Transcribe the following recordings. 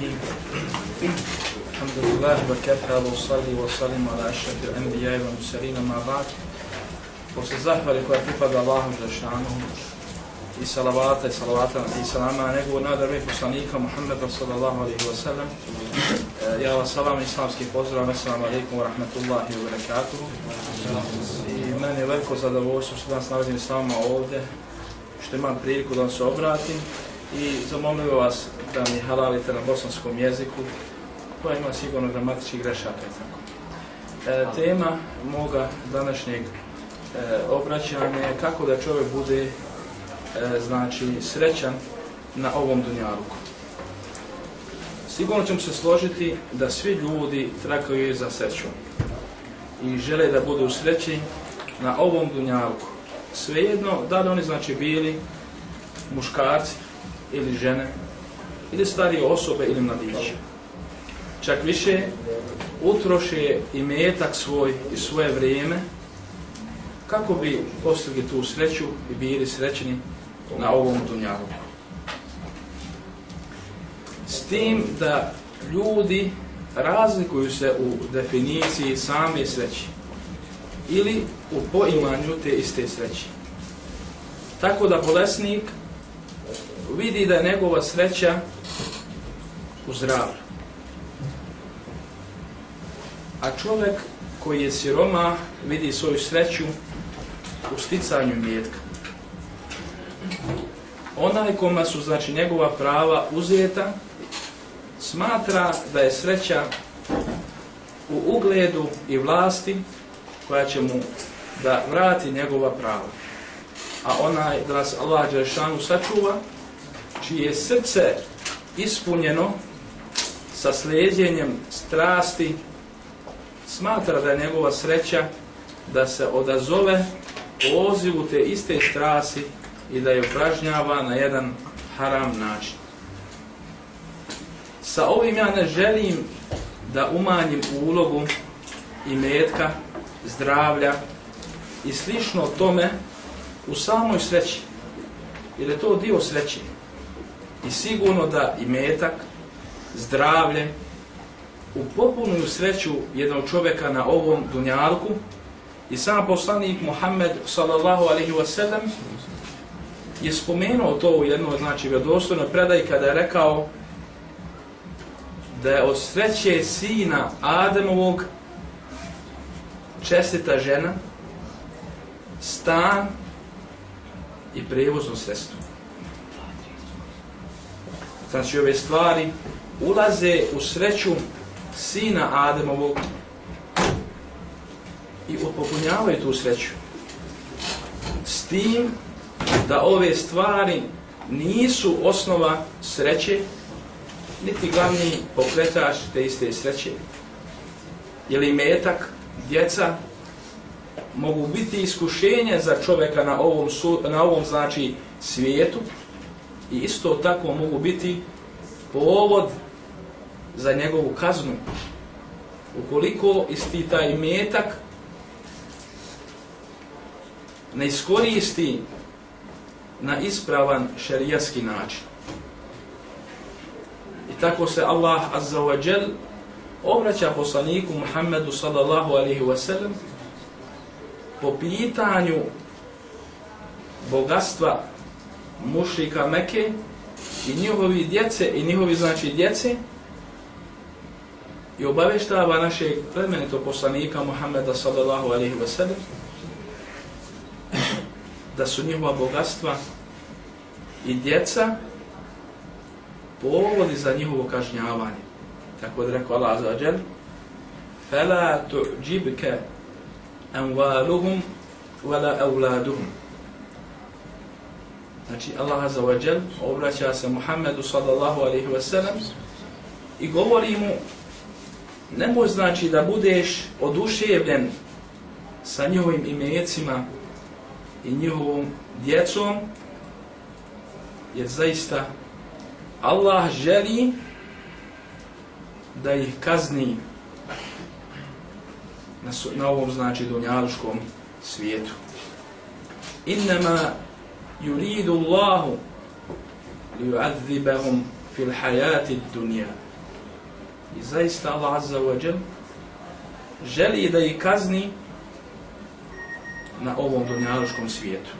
الرحيم الحمد لله وكفى وصلي وسلم على أشرف الأنبياء والمرسلين مع بعد Posle zahvali koja pripada Allahu Žešanu i salavata i salavata i salama na njegovu nadarbe poslanika Muhammeda sallallahu alaihi wa sallam ja vas salam islamski pozdrav assalamu alaikum wa rahmatullahi wa barakatuhu i meni je veliko zadovoljstvo što danas nalazim s vama ovdje što imam priliku da vam se obratim i zamolio vas da mi halalite na bosanskom jeziku koja ima sigurno gramatičkih grešaka i tako. E, tema moga današnjeg e, obraćanja je kako da čovjek bude e, znači srećan na ovom dunjaluku. Sigurno ćemo se složiti da svi ljudi trakaju za srećom i žele da budu sreći na ovom dunjaluku. Svejedno, da li oni znači bili muškarci ili žene, ili starije osobe ili mladiće. Čak više utroše i metak svoj i svoje vrijeme kako bi postigli tu sreću i bili srećni na ovom dunjalu. S tim da ljudi razlikuju se u definiciji same sreći ili u poimanju te iste sreći. Tako da bolesnik vidi da je njegova sreća u zdravlju. A čovjek koji je siroma vidi svoju sreću u sticanju mjetka. Onaj koma su znači njegova prava uzeta smatra da je sreća u ugledu i vlasti koja će mu da vrati njegova prava. A onaj da nas Allah Đeršanu sačuva čije srce ispunjeno sa slijedjenjem strasti smatra da je njegova sreća da se odazove pozivu te iste strasti i da je upražnjava na jedan haram način. Sa ovim ja ne želim da umanjim ulogu i metka, zdravlja i slično tome u samoj sreći. Jer je to dio sreće. I sigurno da i metak, zdravlje, u popunuju sreću jednog čovjeka na ovom dunjalku i sam poslanik Muhammed sallallahu alaihi wa sallam je spomenuo to u jednoj znači vjerodostojnoj predaj kada je rekao da je od sreće sina Ademovog čestita žena stan i prevozno sredstvo. Znači ove stvari ulaze u sreću sina Ademovog i opopunjavaju tu sreću. S tim da ove stvari nisu osnova sreće, niti glavni pokretač te iste sreće. Jer metak, djeca, mogu biti iskušenje za čovjeka na ovom, na ovom znači svijetu i isto tako mogu biti povod za njegovu kaznu. Ukoliko isti taj metak ne iskoristi na ispravan šerijatski način. I tako se Allah Azza wa jel obraća poslaniku Muhammedu sallallahu alaihi wa sallam po pitanju bogatstva mušika Mekke i njihovi djece i njihovi znači djece i obaveštava našeg plemenito poslanika Muhammeda sallallahu alaihi wa sallam da su njihova bogatstva i djeca povodi za njihovo kažnjavanje. Tako da rekao Allah za džel فَلَا تُعْجِبْكَ أَنْوَالُهُمْ وَلَا أَوْلَادُهُمْ Znači Allah Azza wa Jal obraća se Muhammedu sallallahu alaihi wa sallam i govori mu nemoj znači da budeš oduševljen sa njihovim imecima i njihovom djecom jer zaista Allah želi da ih kazni na, na ovom znači dunjaluškom svijetu. Innama yuridu Allahu li yu'adhibahum fil hayati dunya I zaista Allah Azza wa Jal želi da ih kazni na ovom dunjaluškom svijetu.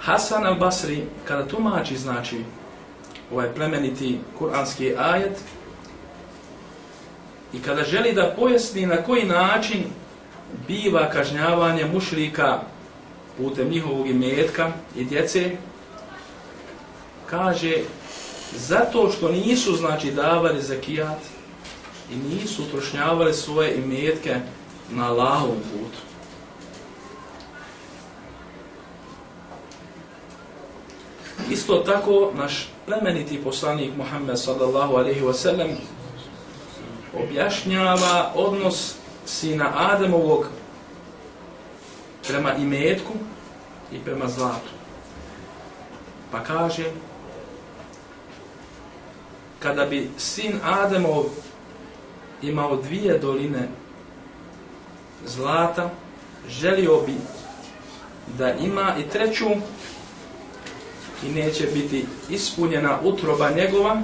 Hasan al-Basri, kada tumači, znači, ovaj plemeniti kuranski ajet, i kada želi da pojasni na koji način biva kažnjavanje mušlika putem njihovog imetka i djece, kaže, zato što nisu, znači, davali zakijat i nisu utrošnjavali svoje imetke na Allahovom putu. Isto tako, naš plemeniti poslanik Muhammed sallallahu alaihi wa sallam objašnjava odnos sina Adamovog prema imetku i prema zlatu. Pa kaže, kada bi sin Adamov imao dvije doline zlata, želio bi da ima i treću i neće biti ispunjena utroba njegova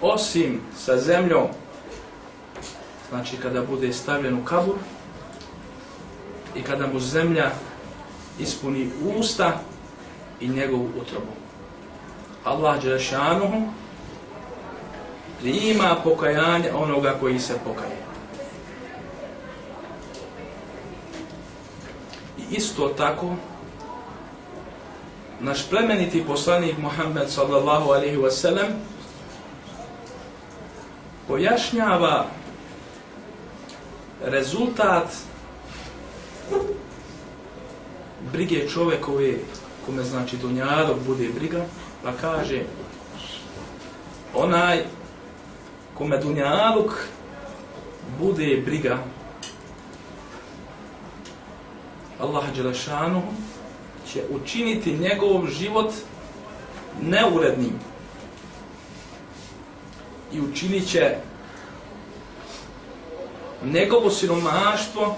osim sa zemljom znači kada bude stavljen u kabur i kada mu zemlja ispuni usta i njegovu utrobu. Allah Đelešanuhu prima pokajanje onoga koji se pokaje. I isto tako naš plemeniti poslanik Muhammed sallallahu alaihi wasallam pojašnjava rezultat brige čovekove kome znači dunjarok bude briga pa kaže onaj kome dunjaluk bude briga Allah Đelešanu će učiniti njegov život neurednim. I učinit će njegovo siromaštvo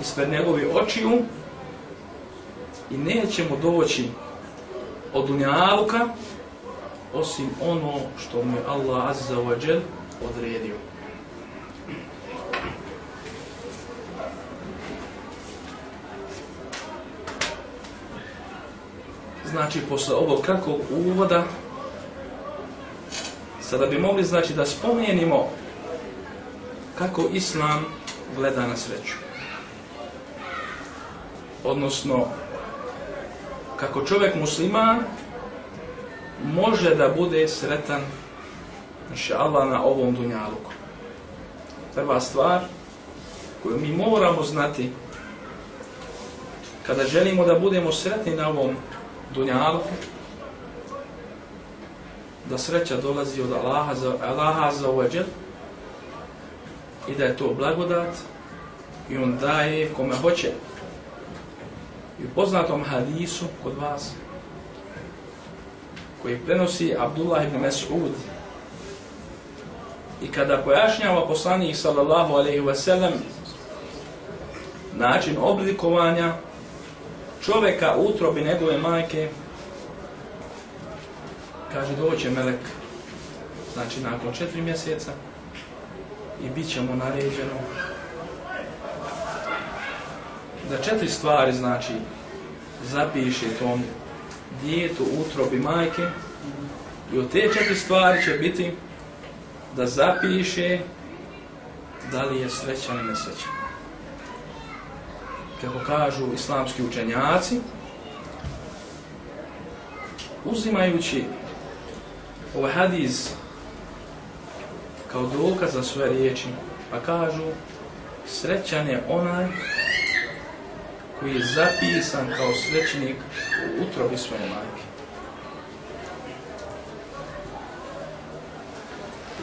ispred njegove očiju i nećemo doći od dunjaluka osim ono što mu je Allah Azza wa Jal odredio. znači posle ovog kratkog uvoda sada bi mogli znači da spomenimo kako islam gleda na sreću? Odnosno kako čovjek musliman može da bude sretan inša Allah na ovom dunjaluku? Prva stvar koju mi moramo znati kada želimo da budemo sretni na ovom dunjaluku da sreća dolazi od Allaha za, Allaha za uveđel i da je to blagodat i on daje kome hoće. I u poznatom hadisu kod vas koji prenosi Abdullah ibn Mas'ud i kada pojašnjava poslanik sallallahu alaihi wa sallam način oblikovanja čoveka u utrobi njegove majke kaže doće melek znači nakon četiri mjeseca i bit ćemo naređeno. Da četiri stvari znači zapiše tom djetu utrobi majke i od te četiri stvari će biti da zapiše da li je srećan ili nesrećan. Kako kažu islamski učenjaci, uzimajući ovaj hadis kao dokaz za svoje riječi, pa kažu srećan je onaj koji je zapisan kao srećnik u utrobi svoje majke.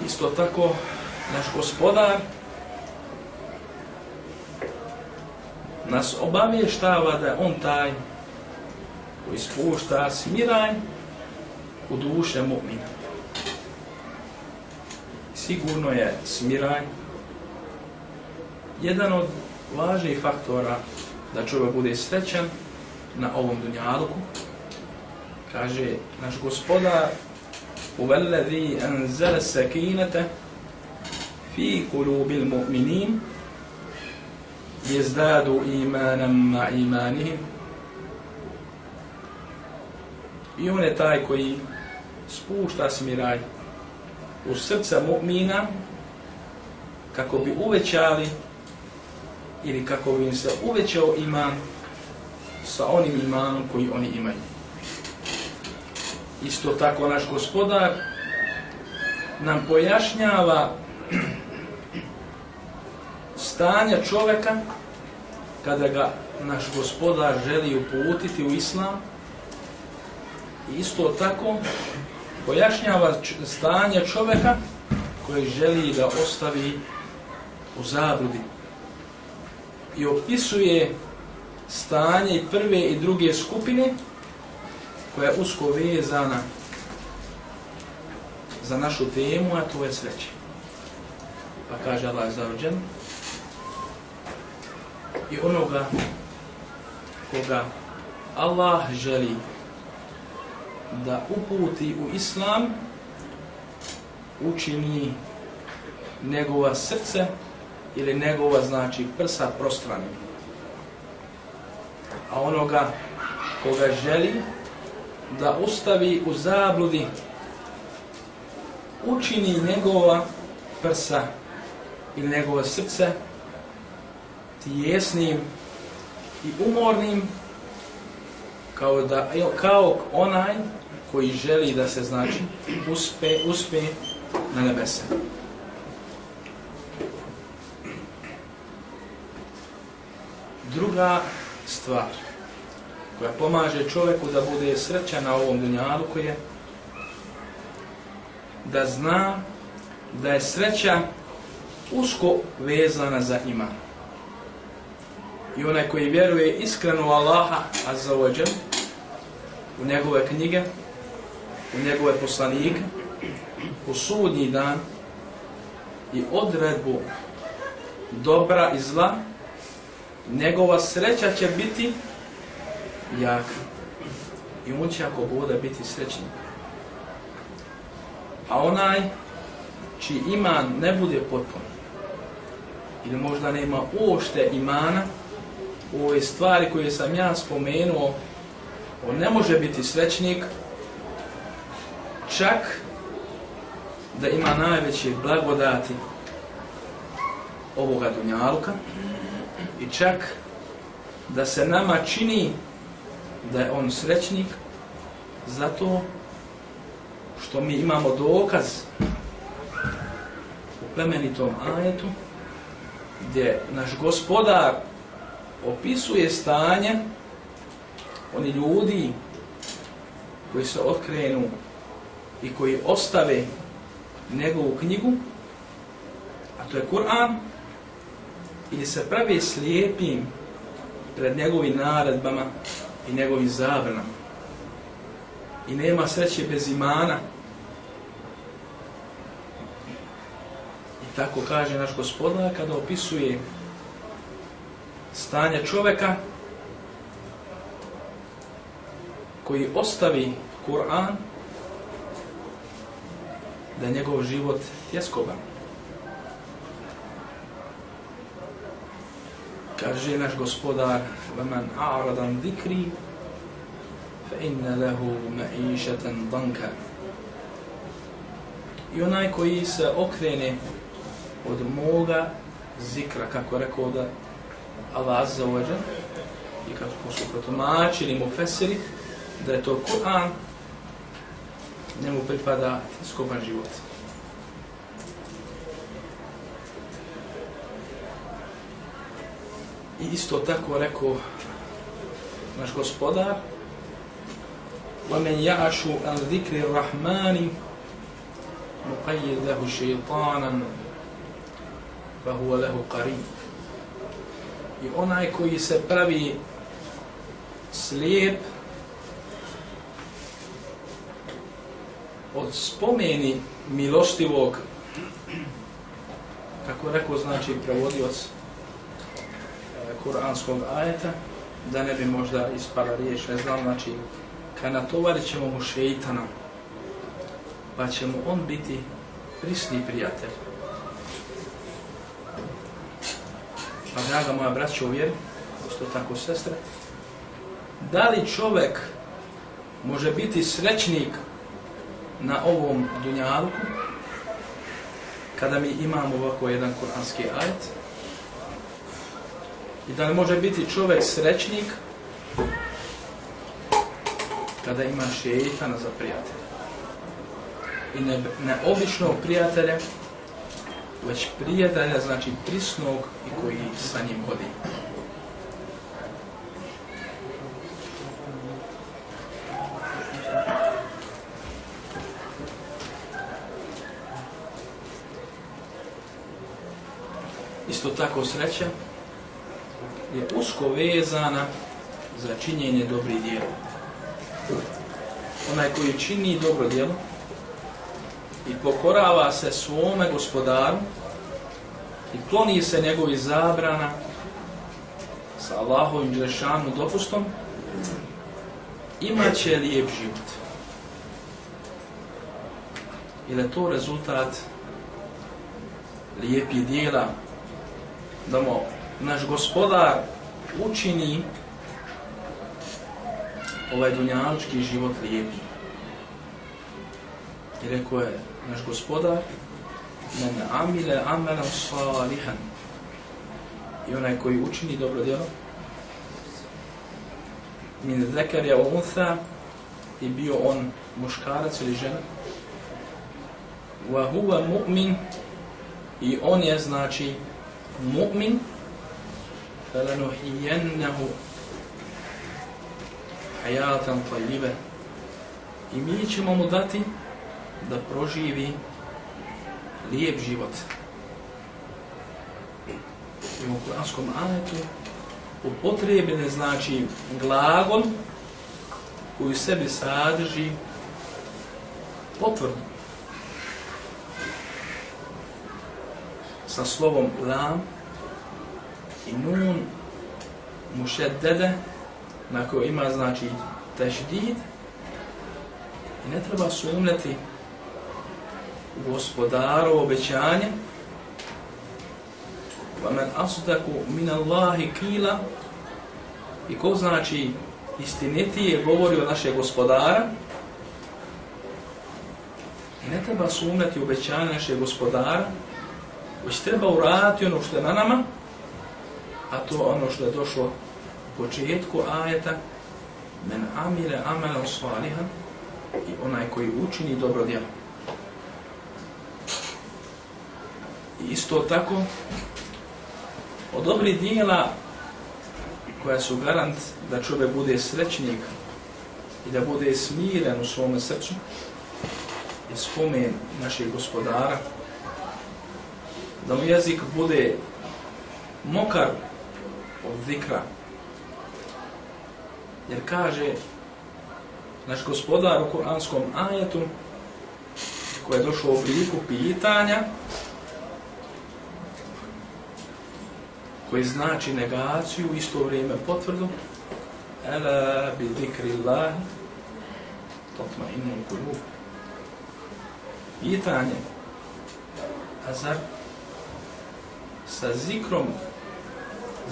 Isto tako, naš gospodar nas obavještava da on taj koji spušta smiraj u duše mu'mina. Sigurno je smiraj jedan od važnijih faktora da čovjek bude srećan na ovom dunjaluku. Kaže naš gospodar Uvelladhi anzala sakinata fi kulubil mu'minin jezdadu imanan ma imanihim i on je taj koji spušta smiraj u srca mu'mina kako bi uvećali ili kako bi im se uvećao iman sa onim imanom koji oni imaju. Isto tako naš gospodar nam pojašnjava stanja čoveka kada ga naš gospodar želi uputiti u islam isto tako pojašnjava stanje čoveka koji želi da ostavi u zabludi i opisuje stanje i prve i druge skupine koja je usko vezana za našu temu, a to je sreće. Pa kaže Allah za i onoga koga Allah želi da uputi u islam učini njegova srce ili njegova znači prsa prostranim. A onoga koga želi da ustavi u zabludi učini njegova prsa ili njegova srce tijesnim i umornim kao da kao onaj koji želi da se znači uspe uspe na nebesa. Druga stvar koja pomaže čovjeku da bude srećan na ovom dunjalu koji je da zna da je sreća usko vezana za iman. I onaj koji vjeruje iskreno u Allaha azza wa u njegove knjige, u njegove poslanike, u sudnji dan i odredbu dobra i zla, njegova sreća će biti jaka. I on će ako bude biti srećnik. A onaj čiji iman ne bude potpun, ili možda nema uošte imana, u ove stvari koje sam ja spomenuo, on ne može biti srećnik, čak da ima najveće blagodati ovoga dunjaluka i čak da se nama čini da je on srećnik zato što mi imamo dokaz u plemenitom ajetu gdje naš gospodar opisuje stanje oni ljudi koji se otkrenu i koji ostave njegovu knjigu, a to je Kur'an, ili se pravi slijepim pred njegovim naredbama i njegovim zabranama. I nema sreće bez imana. I tako kaže naš gospodar kada opisuje stanje čoveka koji ostavi Kur'an da je njegov život tjeskoban. Kaže naš gospodar وَمَنْ أَعْرَدًا ذِكْرِ فَإِنَّ لَهُ مَعِيشَةً ضَنْكَ I onaj koji se okrene od moga zikra, kako rekao da Allah Azza wa Jal, i kako su protumačili mu fesiri, da je to Kur'an, njemu pripada skoban život. I isto tako rekao naš gospodar وَمَنْ يَعَشُ أَنْ ذِكْرِ الرَّحْمَانِ مُقَيِّدْ لَهُ شَيْطَانًا فَهُوَ لَهُ قَرِيبٌ I onaj koji se pravi slijep od spomeni milostivog, kako rekao znači prevodioc e, kuranskog ajeta, da ne bi možda ispala riječ, ne znam, znači, kad natovarit ćemo mu šeitana, pa će mu on biti prisni prijatelj. Pa draga moja braća u isto tako sestre, da li čovjek može biti srećnik na ovom dunjalku kada mi imamo ovako jedan kuranski ajet i da li može biti čovjek srećnik kada ima šeitana za prijatelja i ne, ne običnog prijatelja već prijatelja znači prisnog i koji sa njim hodi. isto tako sreća je usko vezana za činjenje dobrih djela. Onaj koji čini dobro djelo i pokorava se svome gospodaru i kloni se njegovi zabrana sa Allahovim džrešanu dopustom, imat će lijep život. Ili to rezultat lijepih dijela da mu naš gospodar učini ovaj dunjalički život lijepi. I rekao je naš gospodar men amile amelan salihan i onaj koji učini dobro djelo min zekar je untha i bio on muškarac ili žena wa huwa mu'min i on je znači mu'min falanuhijennahu hayatan tajibe i mi ćemo mu dati da proživi lijep život. I u kuranskom ajetu upotrebene znači glagol koji sebi sadrži potvrdu sa slovom lam i nun mušeddede na kojoj ima znači teždid i ne treba sumnjati gospodaru obećanje. Wa man asdaku min Allahi kila i ko znači istinitije govori o naše gospodara i ne treba sumnjati obećanje naše gospodara već treba uraditi ono što je na nama, a to ono što je došlo u početku ajeta, men amile amela salihan i onaj koji učini dobro djelo. I isto tako, od dobrih dijela koja su garant da čovjek bude srećnik i da bude smiren u svome srcu je spomen našeg gospodara, da mu jezik bude mokar od zikra. Jer kaže naš gospodar u kuranskom ajetu koje je došlo u obliku pitanja koji znači negaciju isto vrijeme potvrdu Ela bi zikri Allahi totma inu kulu. Pitanje a zar sa zikrom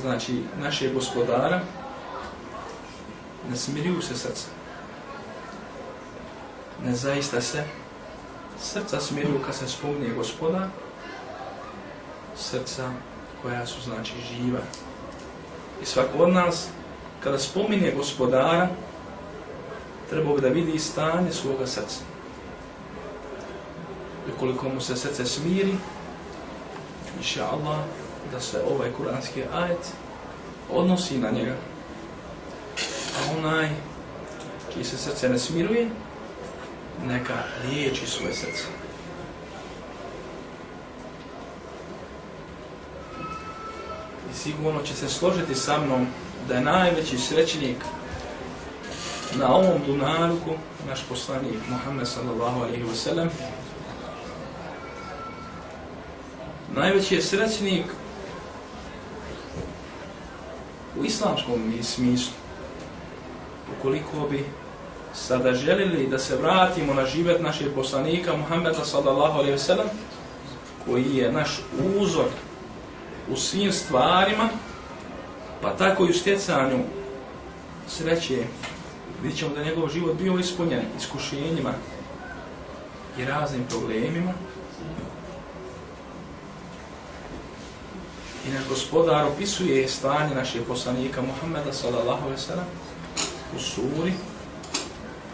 znači naše gospodara ne smiriju se srca. Ne zaista se srca smiriju kad se spomne gospoda srca koja su znači živa. I svako od nas kada spomine gospodara treba da vidi stanje svoga srca. I koliko mu se srce smiri inša Allah, da se ovaj kuranski ajet odnosi na njega. A onaj ki se srce ne smiruje, neka liječi svoje srce. I sigurno će se složiti sa mnom da je najveći srećnik na ovom dunaruku naš poslanik Muhammed sallallahu alaihi wa sallam najveći je srećnik u islamskom smislu. Ukoliko bi sada želili da se vratimo na život našeg poslanika Muhammeda sallallahu alaihi ve sellem, koji je naš uzor u svim stvarima, pa tako i u stjecanju sreće, vidjet ćemo da njegov život bio ispunjen iskušenjima i raznim problemima. I naš gospodar opisuje stanje našeg poslanika Muhammeda sallallahu alaihi sallam u suri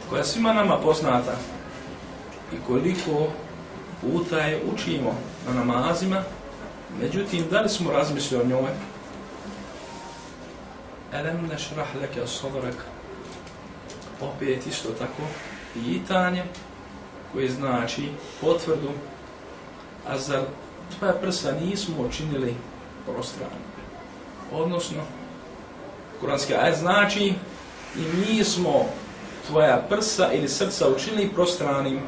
koja svima nama poznata i koliko puta je učimo na namazima, međutim, da li smo razmislili o njoj? Elem nešrah leke sadrak. Opet isto tako pitanje koje znači potvrdu, a zar tvoja prsa nismo učinili prostrani? Odnosno, kuranski ajet znači i mi smo tvoja prsa ili srca učinili prostranim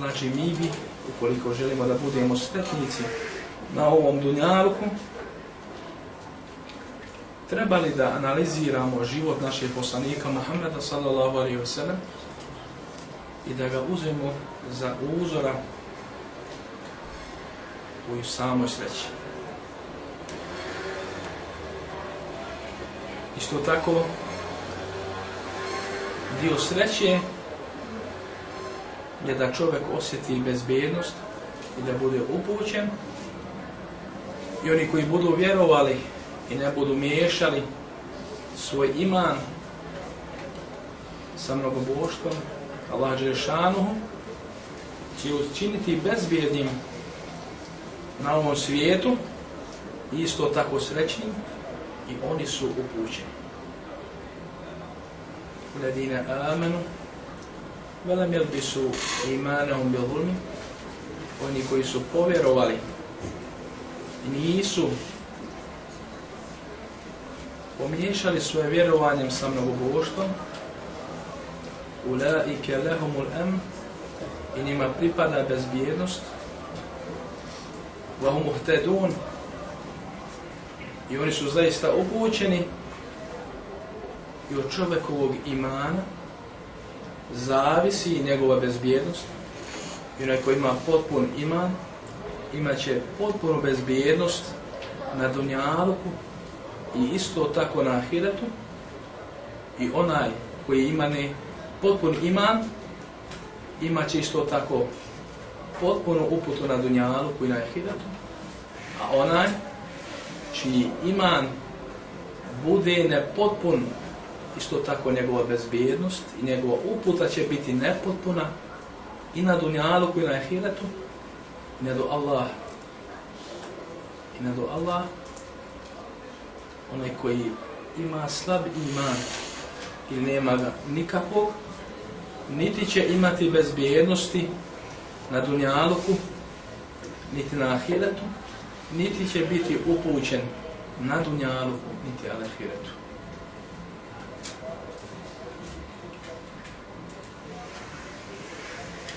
znači mi bi, ukoliko želimo da budemo sretnici na ovom dunjaluku, trebali da analiziramo život našeg poslanika Muhammeda sallallahu alaihi wa sallam i da ga uzmemo za uzora u samoj sreći. Isto tako, dio sreće je da čovjek osjeti bezbjednost i da bude upućen i oni koji budu vjerovali i ne budu miješali svoj iman sa mnogoboštvom Allah Đerešanuhu će učiniti bezbjednim na ovom svijetu isto tako srećnim i oni su upućeni. Ledine amanu velem jel bi su imanom bil oni koji su povjerovali i nisu pomiješali svoje vjerovanjem sa mnogoboštvom, ulaike lehumul em, i njima pripada bezbjednost, vahum uhtedun, i oni su zaista upućeni i od čovjekovog imana, zavisi njegova bezbjednost. I onaj ko ima potpun iman imaće potpunu bezbjednost na dunjaluku i isto tako na ahiretu. I onaj koji ima ne potpun iman imat će isto tako potpunu uputu na dunjalu i na ahiretu a onaj čiji iman bude nepotpun isto tako njegova bezbjednost i njegova uputa će biti nepotpuna i na dunjalu koji na ahiretu i ne do Allah i ne do Allah onaj koji ima slab iman ili nema ga nikakvog niti će imati bezbjednosti na dunjaluku niti na ahiretu niti će biti upućen na dunjaluku niti na ahiretu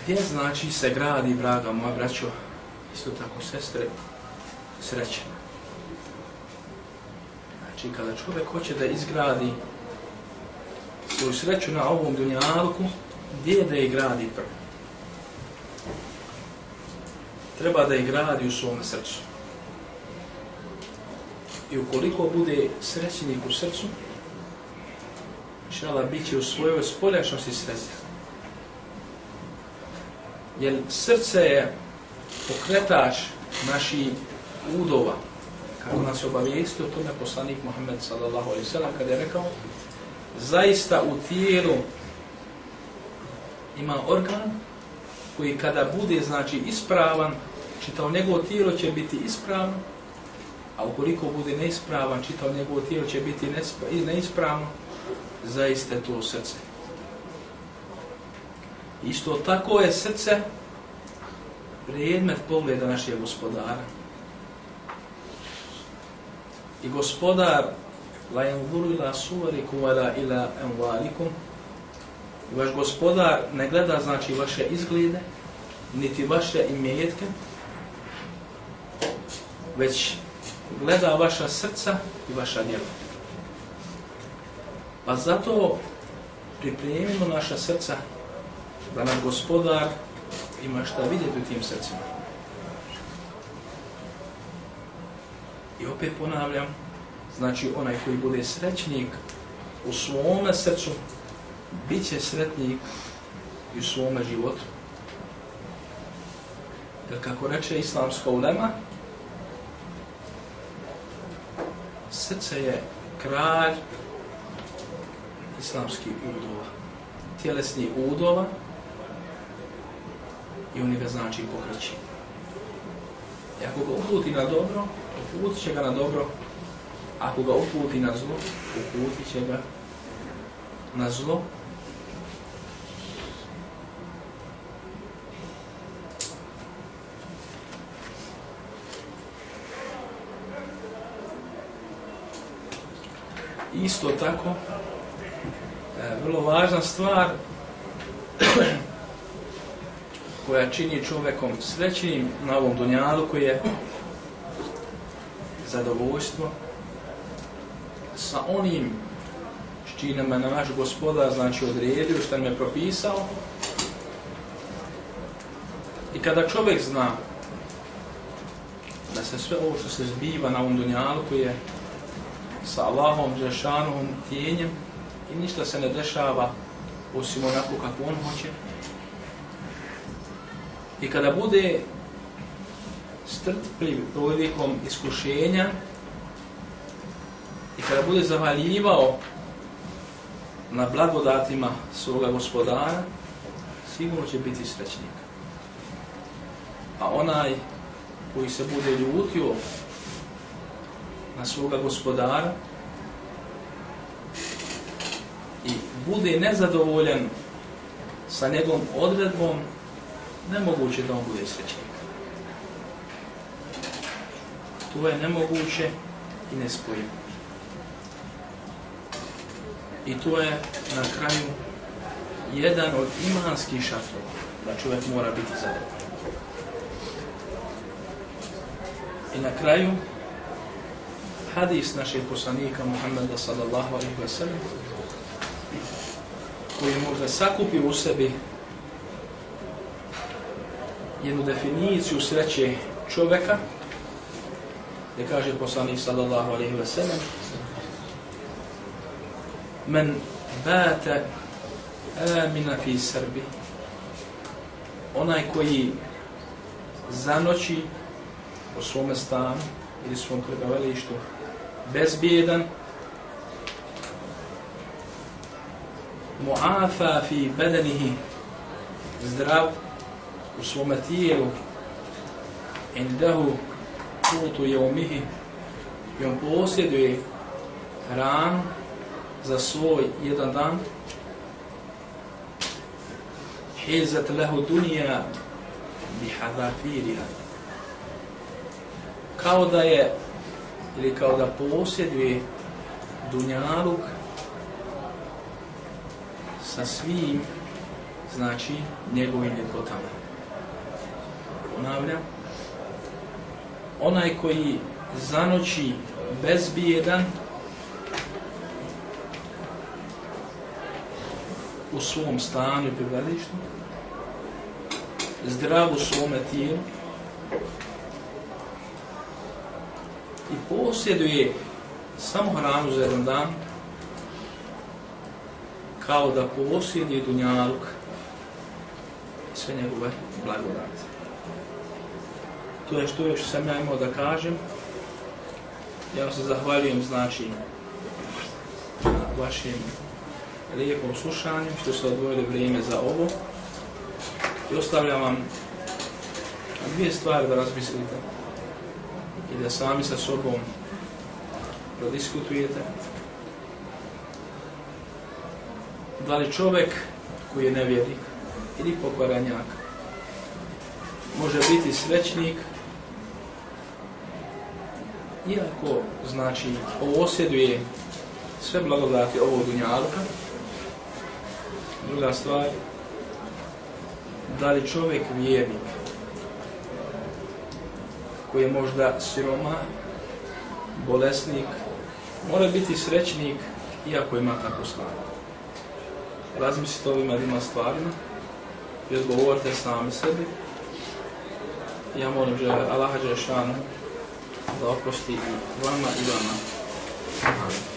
Gdje znači se gradi, braga moja braćo, isto tako sestre, srećena? Znači kada čovjek hoće da izgradi svoju sreću na ovom dunjalku, gdje da je gradi prvo? Treba da je gradi u svom srcu. I ukoliko bude srećenik u srcu, šala bit će u svojoj spoljašnosti sreća jer srce je pokretač naših udova, kako nas je obavijestio tome poslanik Muhammed sallallahu alaihi sallam kada je rekao, zaista u tijelu ima organ koji kada bude znači ispravan, čitao njegovo tijelo će biti ispravno, a ukoliko bude neispravan, čitao njegovo tijelo će biti neispravno, zaiste to srce. Isto tako je srce predmet pogleda našeg gospodara. I gospodar la yanzuru ila suvarikum wala ila Vaš gospodar ne gleda znači vaše izglede, niti vaše imetke, već gleda vaša srca i vaša djela. Pa zato pripremimo naša srca da nam gospodar ima šta vidjeti u tim srcima. I opet ponavljam, znači onaj koji bude srećnik u svome srcu, bit će sretnik i u svome životu. Jer kako reče islamska ulema, srce je kralj islamskih udova, tjelesnih udova i oni ga znači pokreći. I ako ga uputi na dobro, uputit će ga na dobro, ako ga uputi na zlo, uputit će ga na zlo. Isto tako, e, vrlo važna stvar koja čini čovekom srećnim na ovom dunjalu koji je zadovoljstvo sa onim s čime na naš gospodar znači odredio, što nam je propisao. I kada čovjek zna da se sve ovo što se zbiva na ovom dunjalu koji je sa Allahom, Žešanom, tijenjem i ništa se ne dešava osim onako kako on hoće. I kada bude strpljiv prilikom iskušenja i kada bude zavaljivao na blagodatima svoga gospodara, sigurno će biti srećnik. A onaj koji se bude ljutio na svoga gospodara i bude nezadovoljan sa njegovom odredbom, nemoguće da on bude srećnik. To je nemoguće i nespojivo. I to je na kraju jedan od imanskih šatrova, da čovjek mora biti zadovoljan. I na kraju, hadis našeg poslanika Muhammeda sallallahu alaihi wa sallam, koji možda sakupi u sebi jednu definiciju sreće čoveka, gdje kaže poslanik sallallahu alaihi wa sallam men bata amina fi srbi onaj koji zanoći u svome stanu ili svom prebavalištu bezbjedan muafa fi bedanihi zdrav u svome tijelu indahu kutu jeumihi i on posjeduje hranu za svoj jedan dan hizat lehu dunija bi hadafiriha kao da je ili kao da posjeduje dunjaluk sa svim znači njegovim ljepotama. Ponavljam onaj koji zanoći bezbijedan u svom stanu i privalištu, zdrav u svome tijelu i posjeduje samo hranu za jedan dan, kao da posjeduje dunjaluk sve njegove blagodate. To je što još sam ja imao da kažem. Ja vam se zahvaljujem znači na vašem lijepom slušanju što ste odvojili vrijeme za ovo. I ostavljam vam dvije stvari da razmislite i da sami sa sobom prodiskutujete. Da li čovjek koji je nevjernik ili pokvaranjak može biti srećnik iako znači osjeduje sve blagodati ovog dunjalka, druga stvar, da li čovjek vjernik koji je možda siroma, bolesnik, mora biti srećnik iako ima takvu stvar. Razmislite ovim jedima stvarima i odgovorite sami sebi. Ja molim že Allaha Đešanu da oprosti i vama i vama. Amen.